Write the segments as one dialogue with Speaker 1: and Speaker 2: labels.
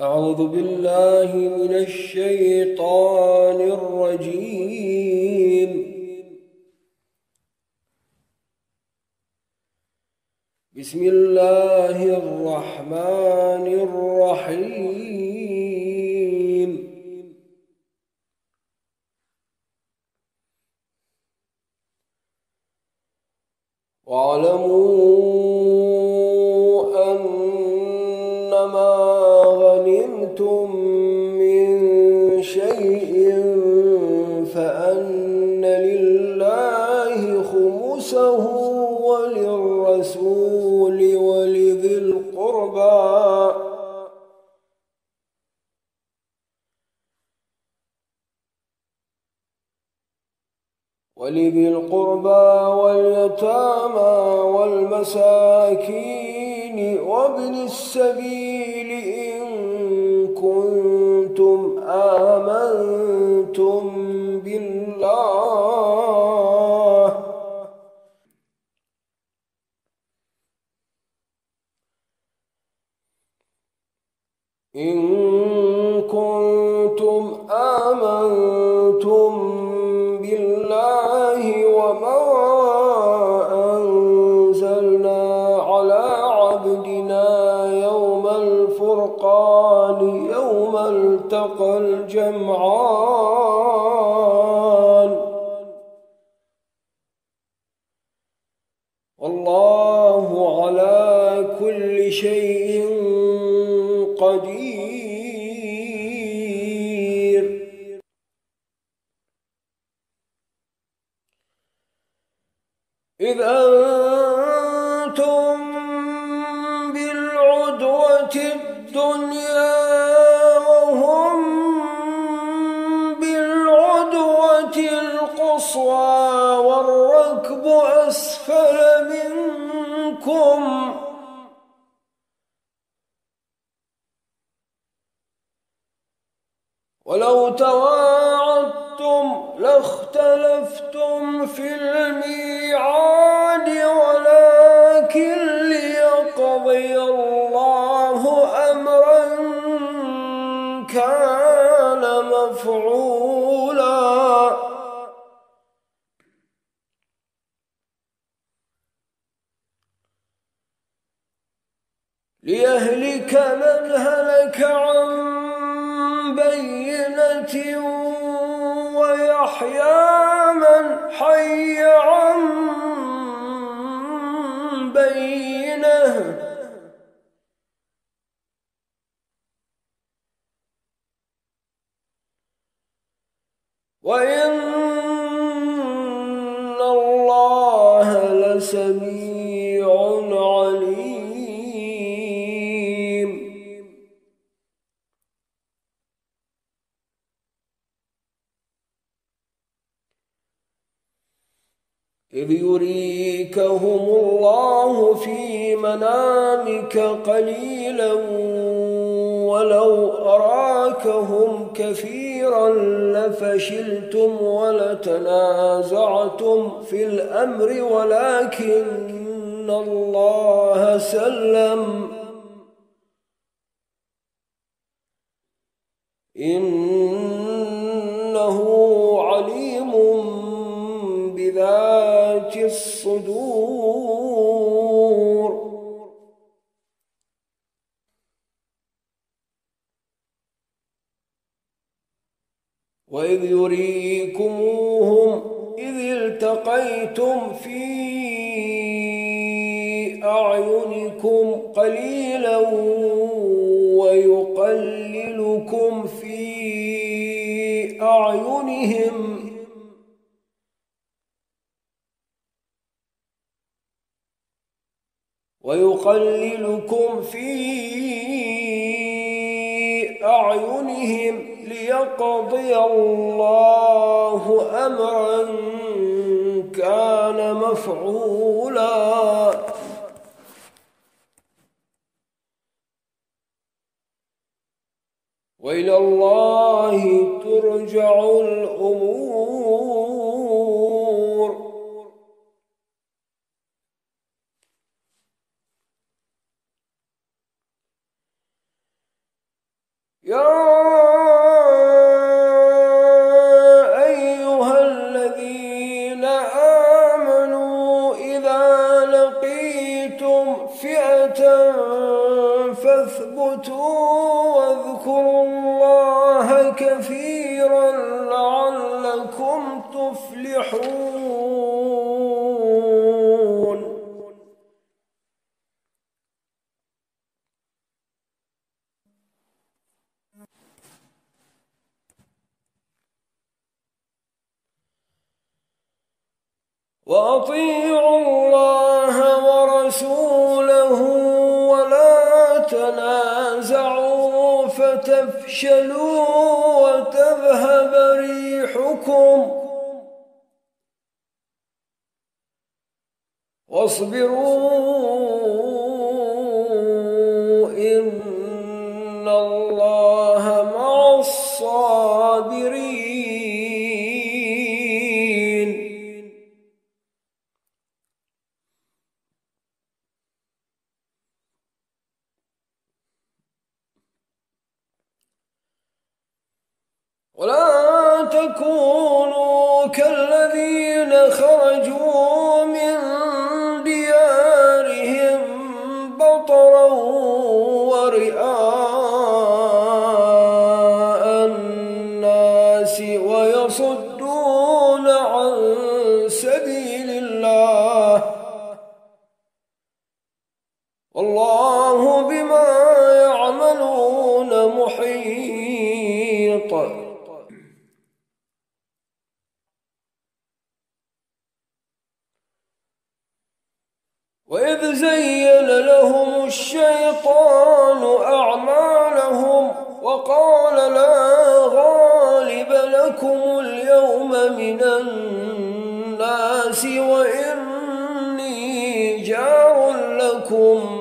Speaker 1: أعوذ بالله من الشيطان الرجيم. بسم الله الرحمن الرحيم. واعلموا ولذي القربى واليتامى والمساكين وابن السبيل إن كنتم آمنتم بالله. إن التقى الجمعان. لاختلفتم في الميعاد ولكن لسميع عليم. إذ يريكهم الله في منامك قليلا ولو أراكهم كثيرا لفشلتم ولتنازعتم في الأمر ولكن الله سلم. إنه عليم بذات الصدور. وإذ يريكموهم إذ التقيتم في أعينكم قليلا ويقللكم في أعينهم. ويقللكم في أعينهم ليقضي الله أمرا كان مفعولا. وإلى الله ترجع الأمور. وأطيعوا الله ورسوله ولا تنازعوا فتفشلوا وتذهب ريحكم. واصبروا com إذ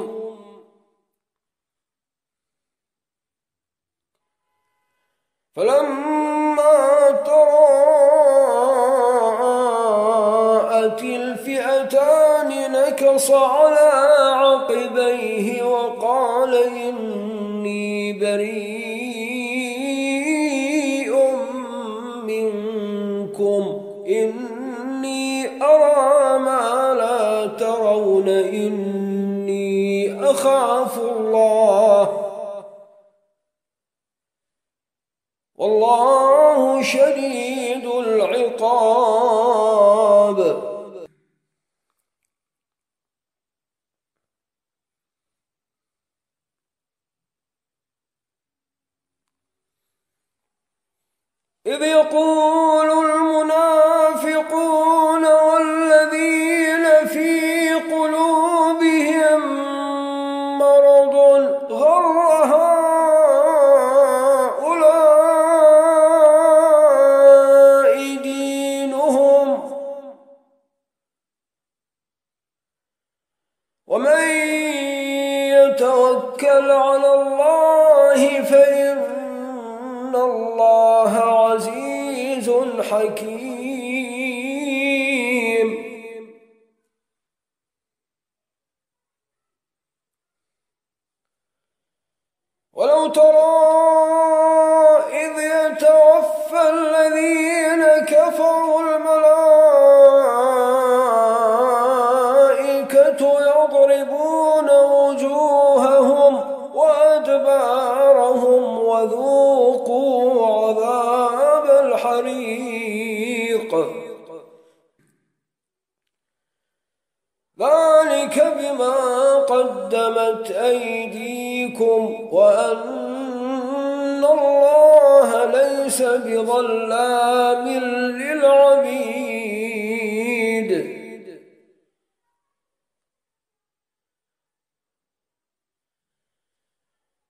Speaker 1: ولو ترى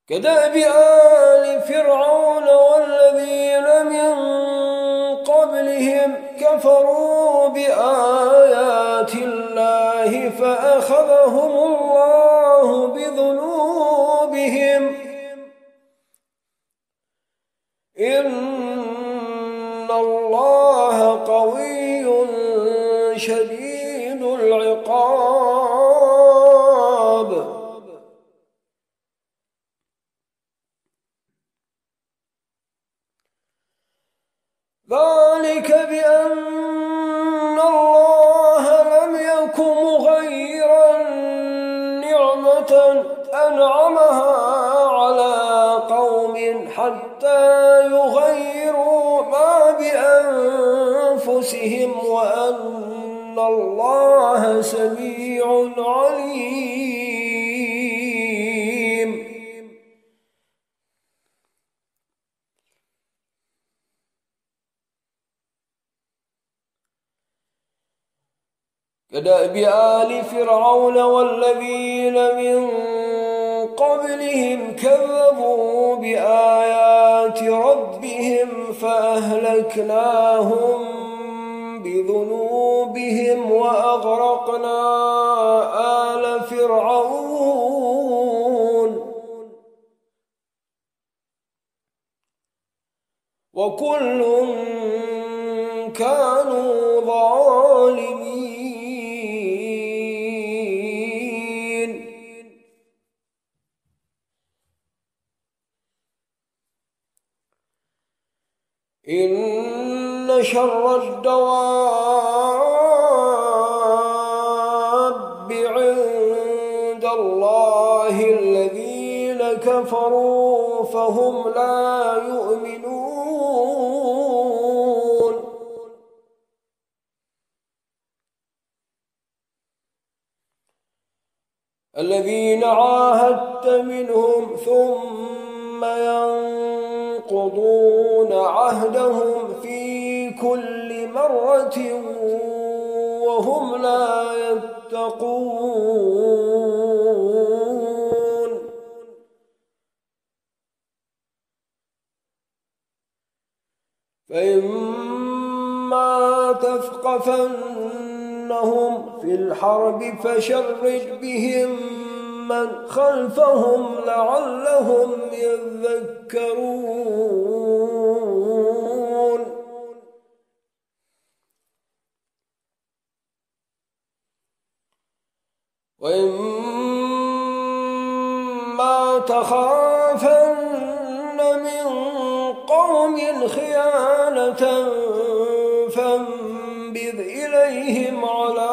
Speaker 1: كدأب آل فرعون والذين من قبلهم كفروا بآيات أنعمها على قوم حتى يغيروا ما بأنفسهم وأن الله سميع عليم. كدأب آل فرعون والذين من قبلهم كذبوا بآيات ربهم فأهلكناهم بذنوبهم وأغرقنا آل فرعون. وكل كانوا ظالمين. شر الدواب عند الله الذين كفروا فهم لا يؤمنون. الذين عاهدت منهم ثم ينقضون عهدهم في كل مرة وهم لا يتقون. فإما تثقفنهم في الحرب فشرد بهم من خلفهم لعلهم يذكرون. وإما تخافن من قوم خيانة فانبذ إليهم على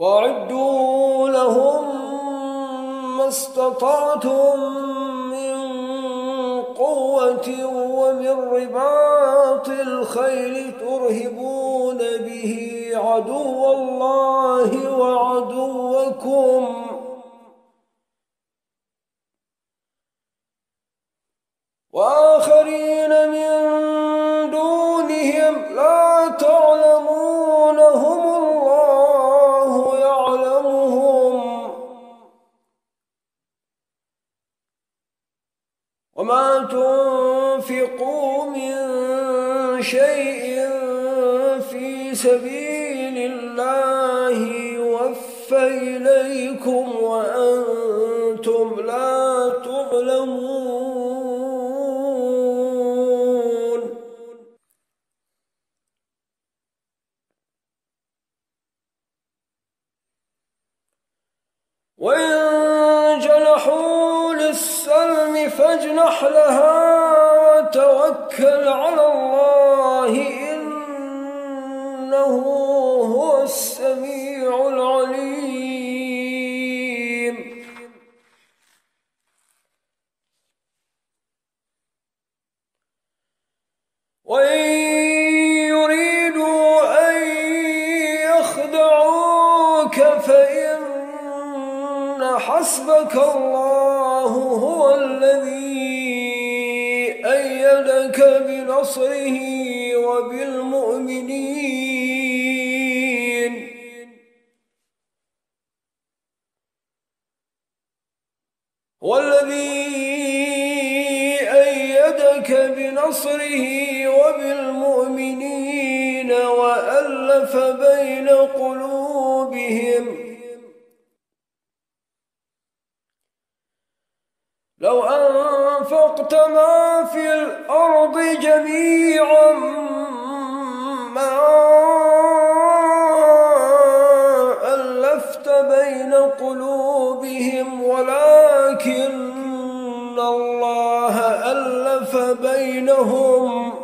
Speaker 1: وأعدوا لهم ما استطعتم من قوة ومن رباط الخيل ترهبون به عدو الله وعدوكم إليكم وأنتم لا تظلمون. وإن جنحوا للسلم فاجنح لها وتوكل على الله حسبك الله هو الذي أيدك بنصره وبالمؤمنين. الله ألف بينهم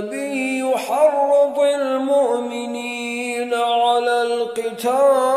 Speaker 1: النبي حرض المؤمنين على القتال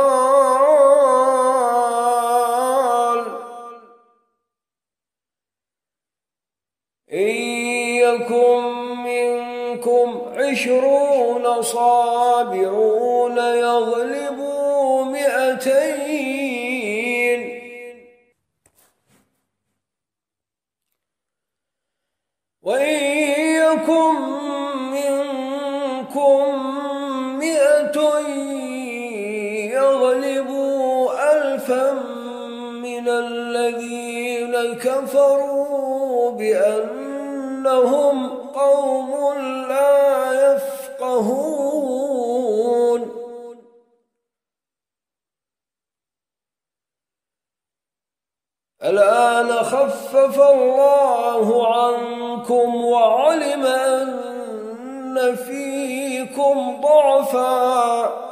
Speaker 1: خفف الله عنكم وعلم أن فيكم ضعفا.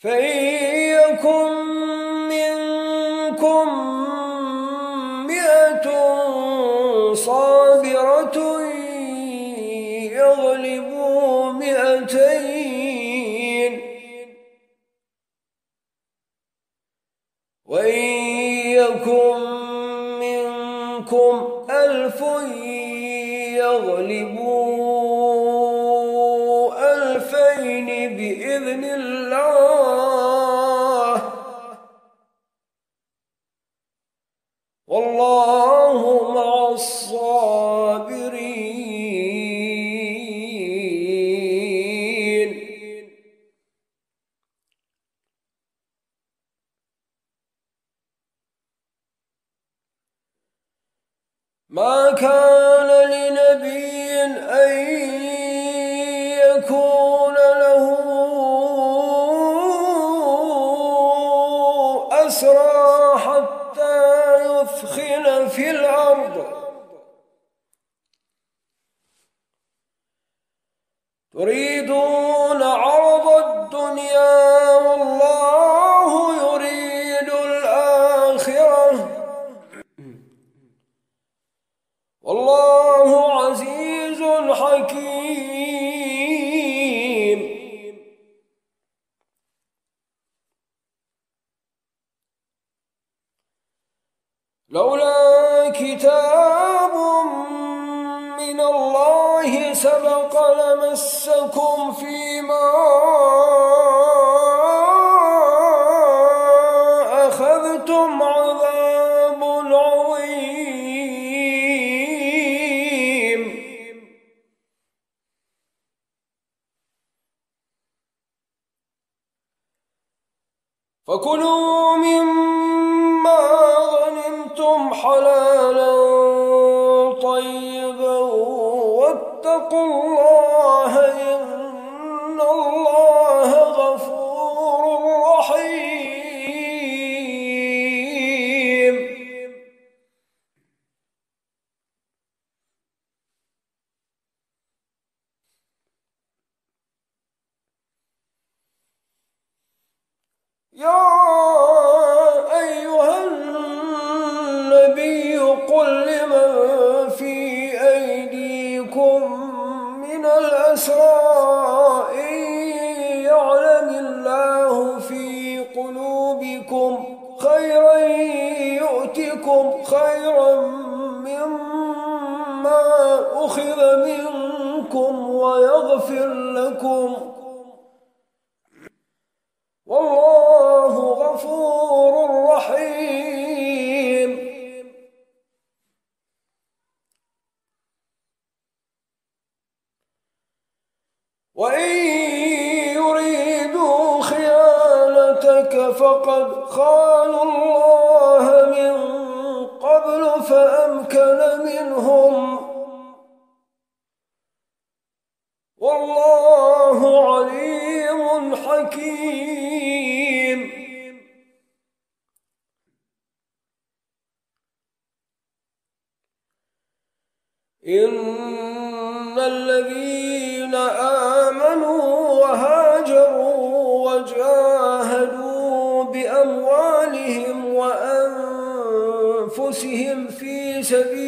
Speaker 1: فإن يكن بإذن الله يؤمنون فكلوا مما غنمتم حلالا خيرا يؤتكم خيرا مما أخذ منكم ويغفر لكم. والله غفور رحيم. فقد خانوا الله من قبل فأمكن منهم. والله عليم حكيم. إن الذين آمنوا وأنفسهم في سبيل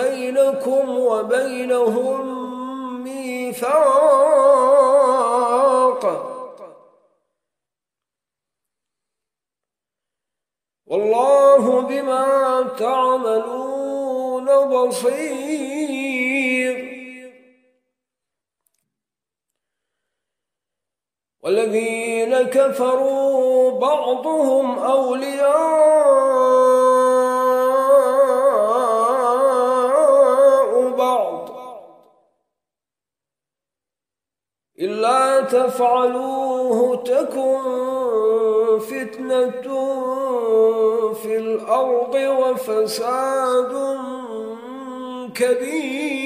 Speaker 1: بينكم وبينهم ميثاق. والله بما تعملون بصير. والذين كفروا بعضهم أولياء تفعلوه تكن فتنة في الأرض وفساد كبير.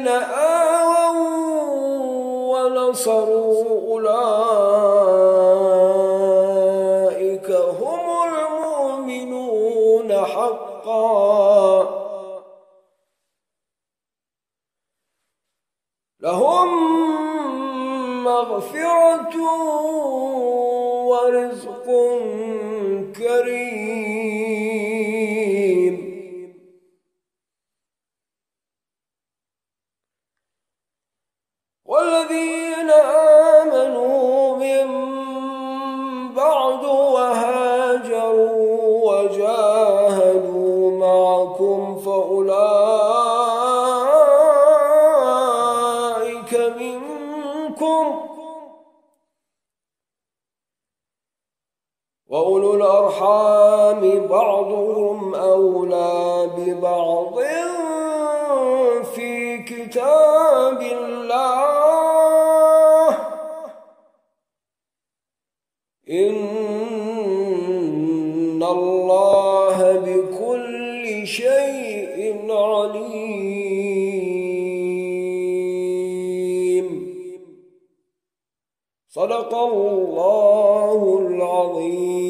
Speaker 1: والذين آووا ونصروا أولئك منكم وأولو الأرحام بعضهم أولى ببعض. صدق الله العظيم.